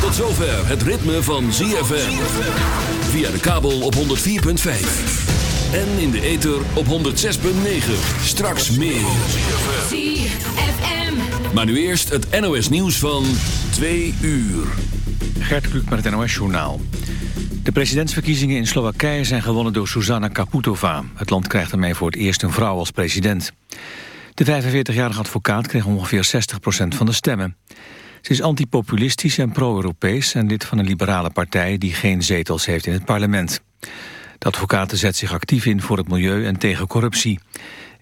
Tot zover het ritme van ZFM. Via de kabel op 104.5. En in de ether op 106.9. Straks meer. ZFM. Maar nu eerst het NOS nieuws van 2 uur. Gert Kluk met het NOS-journaal. De presidentsverkiezingen in Slowakije zijn gewonnen door Zuzana Kaputova. Het land krijgt ermee voor het eerst een vrouw als president. De 45-jarige advocaat kreeg ongeveer 60% van de stemmen. Ze is antipopulistisch en pro-Europees... en lid van een liberale partij die geen zetels heeft in het parlement. De advocaat zet zich actief in voor het milieu en tegen corruptie.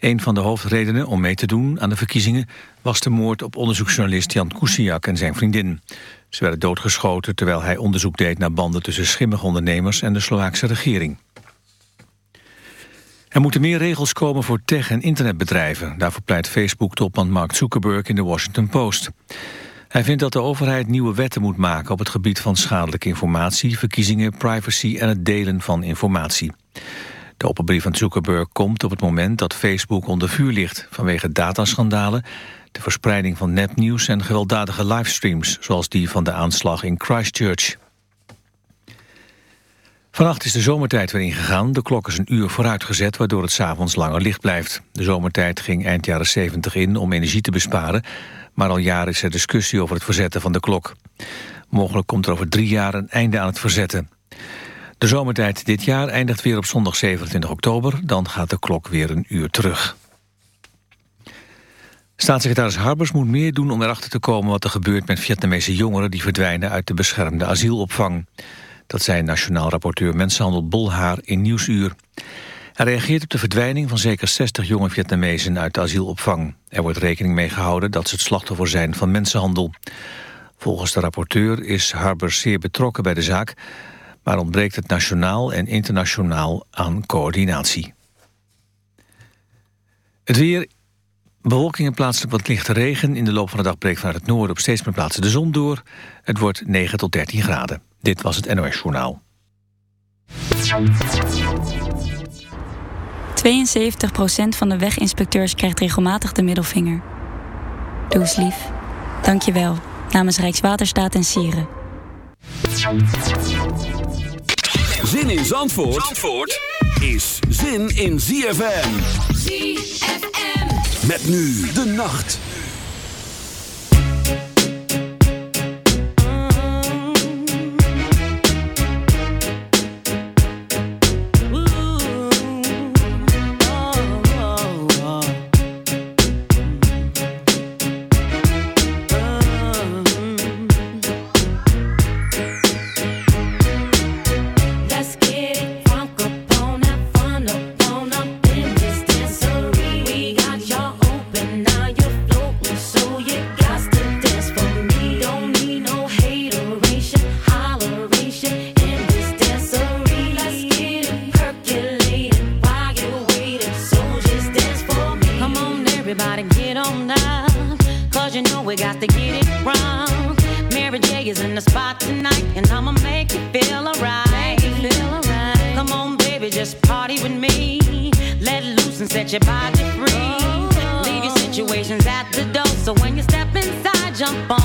Een van de hoofdredenen om mee te doen aan de verkiezingen... was de moord op onderzoeksjournalist Jan Kuciak en zijn vriendin. Ze werden doodgeschoten terwijl hij onderzoek deed naar banden... tussen schimmige ondernemers en de Slovaakse regering. Er moeten meer regels komen voor tech- en internetbedrijven. Daarvoor pleit Facebook-topman Mark Zuckerberg in de Washington Post. Hij vindt dat de overheid nieuwe wetten moet maken... op het gebied van schadelijke informatie, verkiezingen, privacy... en het delen van informatie. De openbrief van Zuckerberg komt op het moment dat Facebook onder vuur ligt... vanwege dataschandalen, de verspreiding van nepnieuws... en gewelddadige livestreams, zoals die van de aanslag in Christchurch. Vannacht is de zomertijd weer ingegaan. De klok is een uur vooruitgezet, waardoor het s'avonds langer licht blijft. De zomertijd ging eind jaren 70 in om energie te besparen... maar al jaren is er discussie over het verzetten van de klok. Mogelijk komt er over drie jaar een einde aan het verzetten. De zomertijd dit jaar eindigt weer op zondag 27 oktober. Dan gaat de klok weer een uur terug. Staatssecretaris Harbers moet meer doen om erachter te komen wat er gebeurt met Vietnamese jongeren die verdwijnen uit de beschermde asielopvang. Dat zei nationaal rapporteur Mensenhandel Bolhaar in Nieuwsuur. Hij reageert op de verdwijning van zeker 60 jonge Vietnamezen uit de asielopvang. Er wordt rekening mee gehouden dat ze het slachtoffer zijn van mensenhandel. Volgens de rapporteur is Harbers zeer betrokken bij de zaak... maar ontbreekt het nationaal en internationaal aan coördinatie. Het weer, bewolking en plaatselijk wat lichte regen. In de loop van de dag breekt vanuit het noorden op steeds meer plaatsen de zon door. Het wordt 9 tot 13 graden. Dit was het NOS Journaal. 72% van de weginspecteurs krijgt regelmatig de middelvinger. Doe eens lief. Dank je wel. Namens Rijkswaterstaat en Sieren. Zin in Zandvoort, Zandvoort is zin in ZFM. ZFM. Met nu de nacht. Just party with me. Let loose and set your body free. Leave your situations at the door. So when you step inside, jump on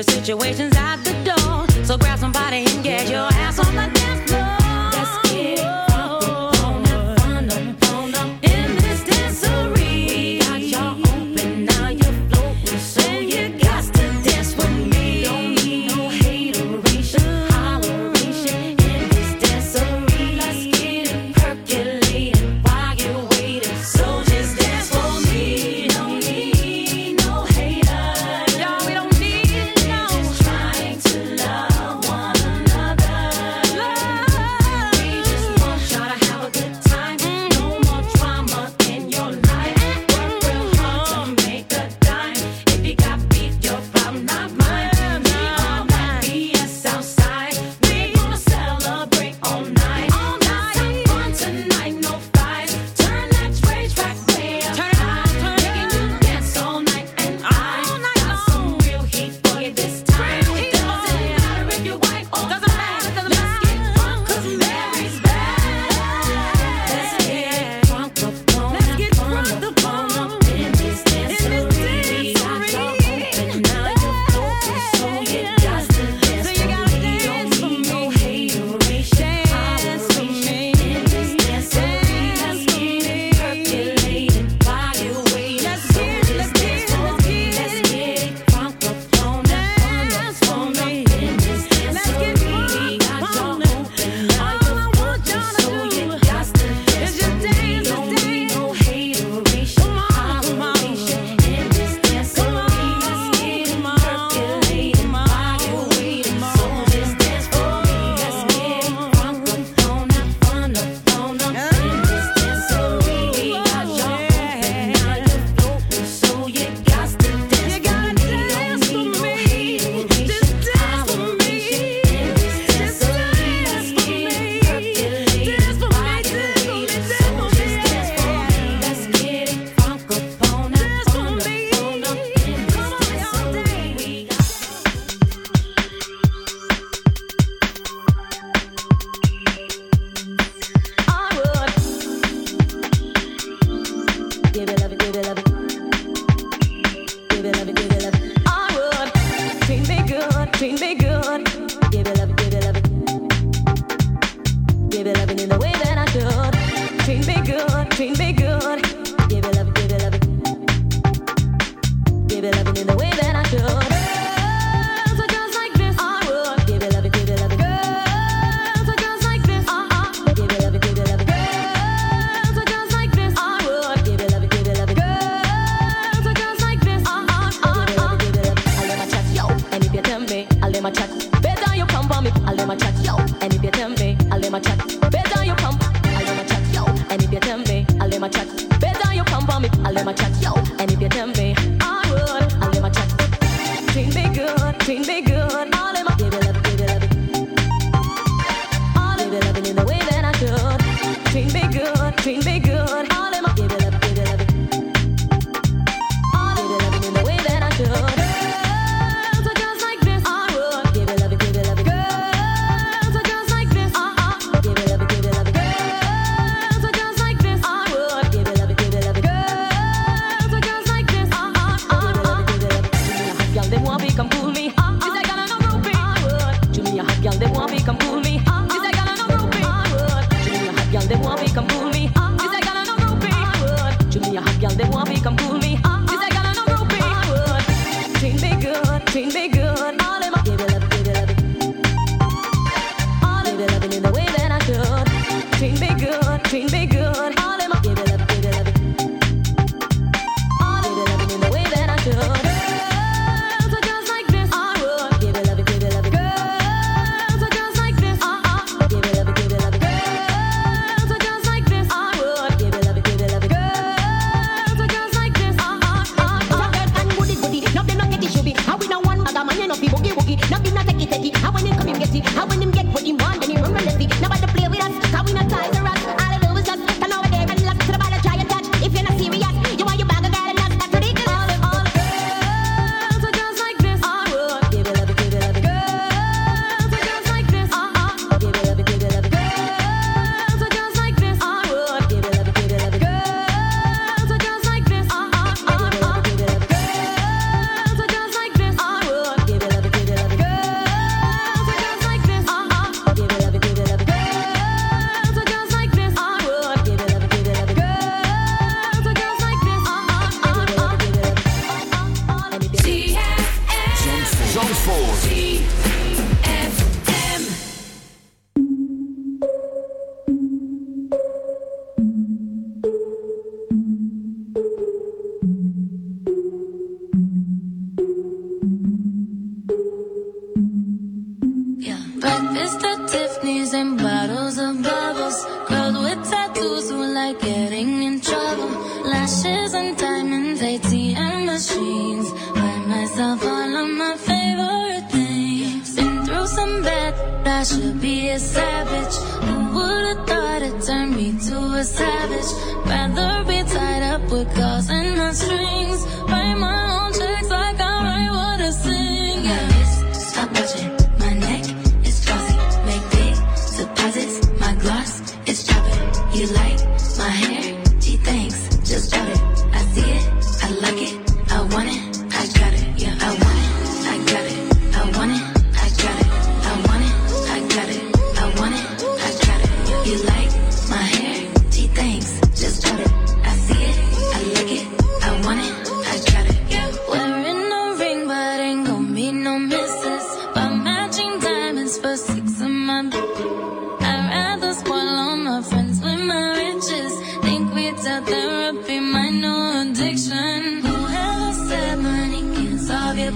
your situations at the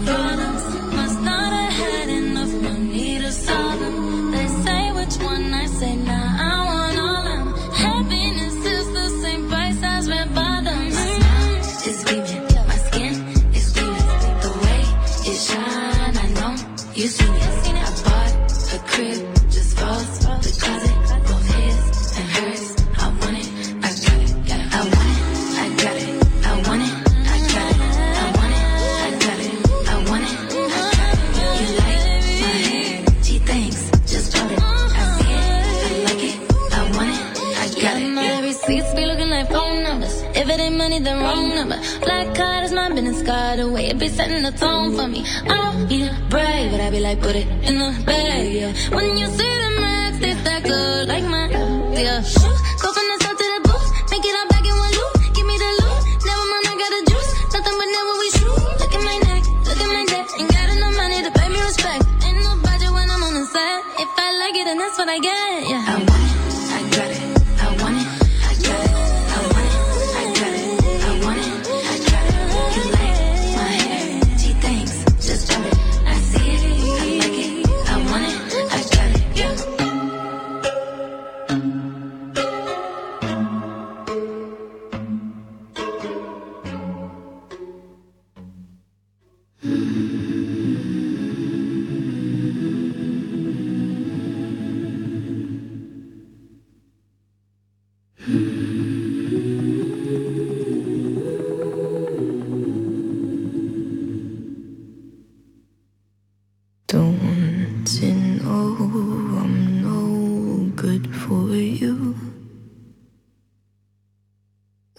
Gonna summer. Black card is my business card away. It be setting the tone for me. I don't be brave, but I be like, put it in the bag, yeah. When you see the max, it's that good, like my, yeah. for you.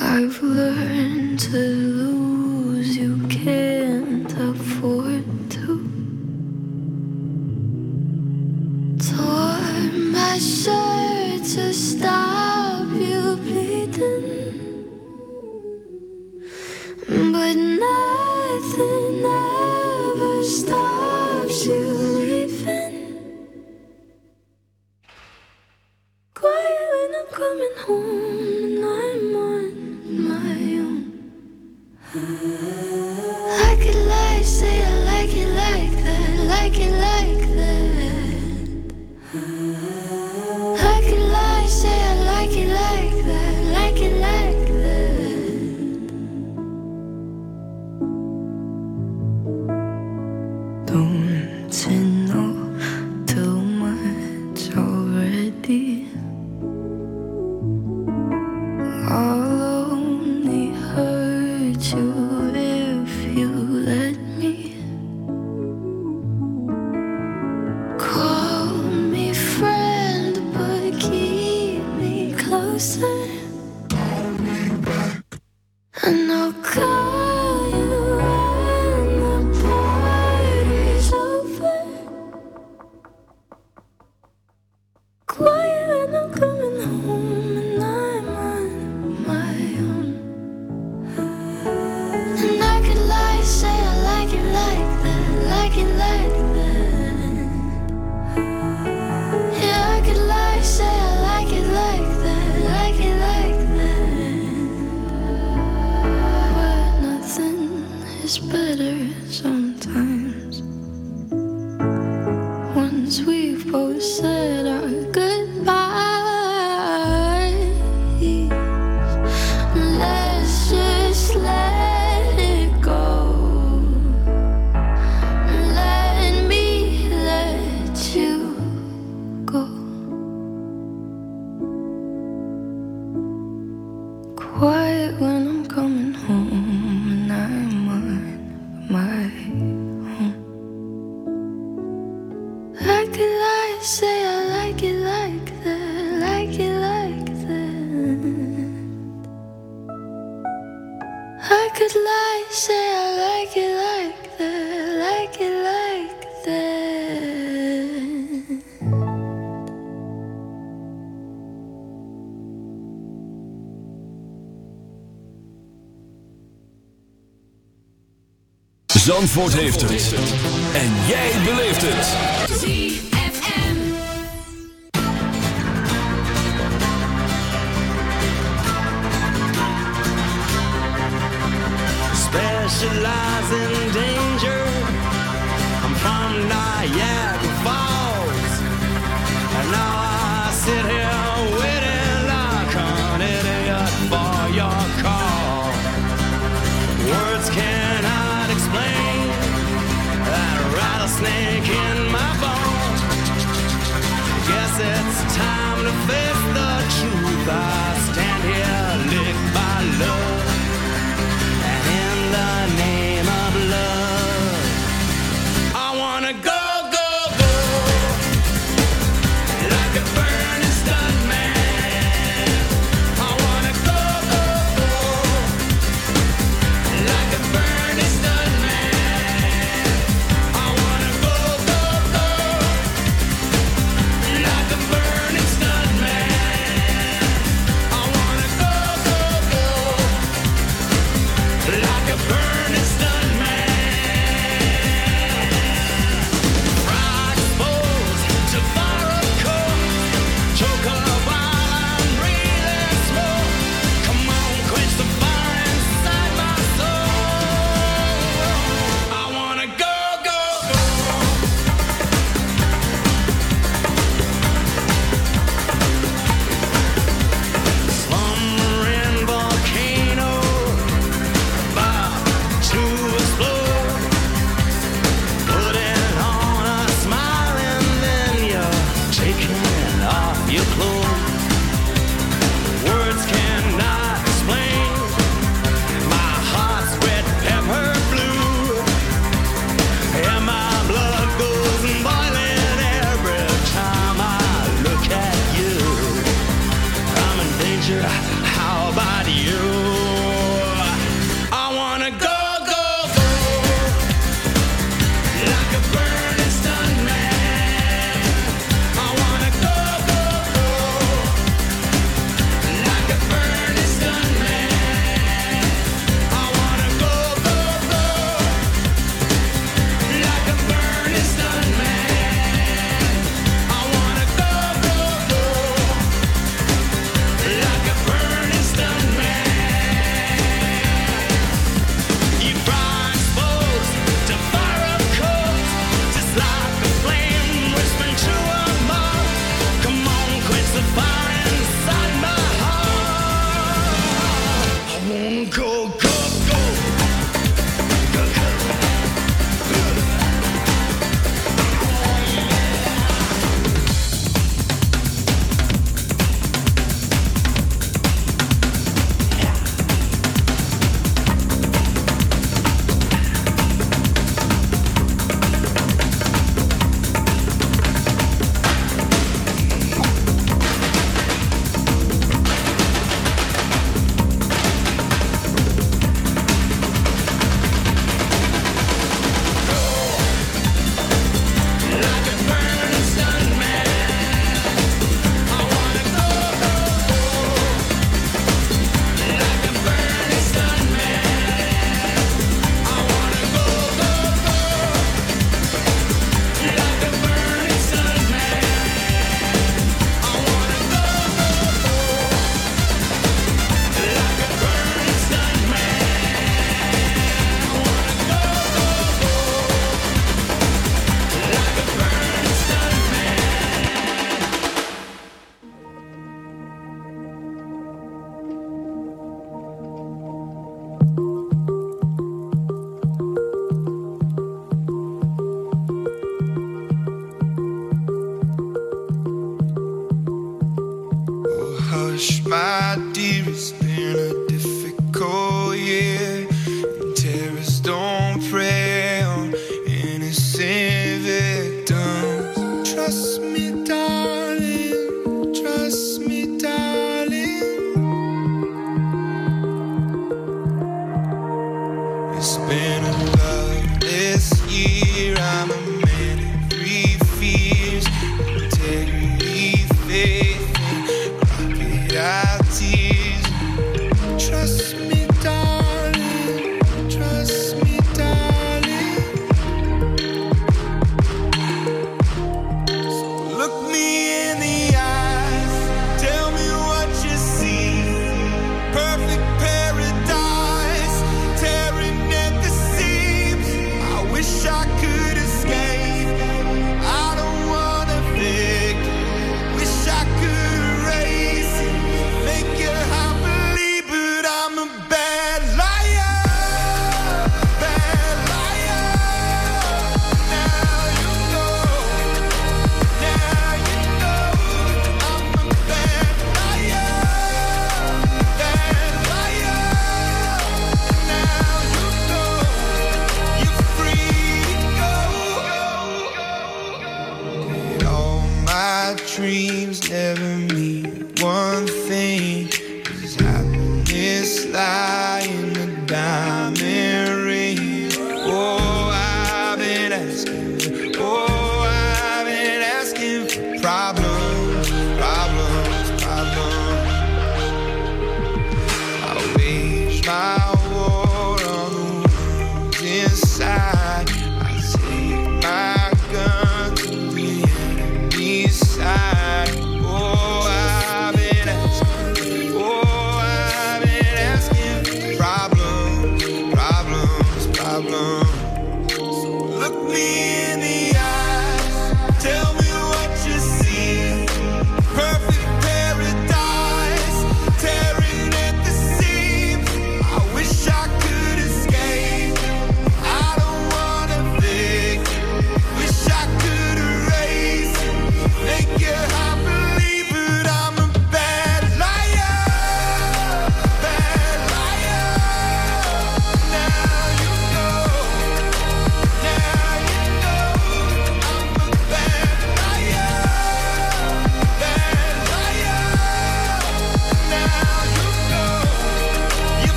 I've learned to is better sometimes. Zandvoort heeft het. En jij beleeft het. specialize in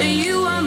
and you are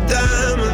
diamond.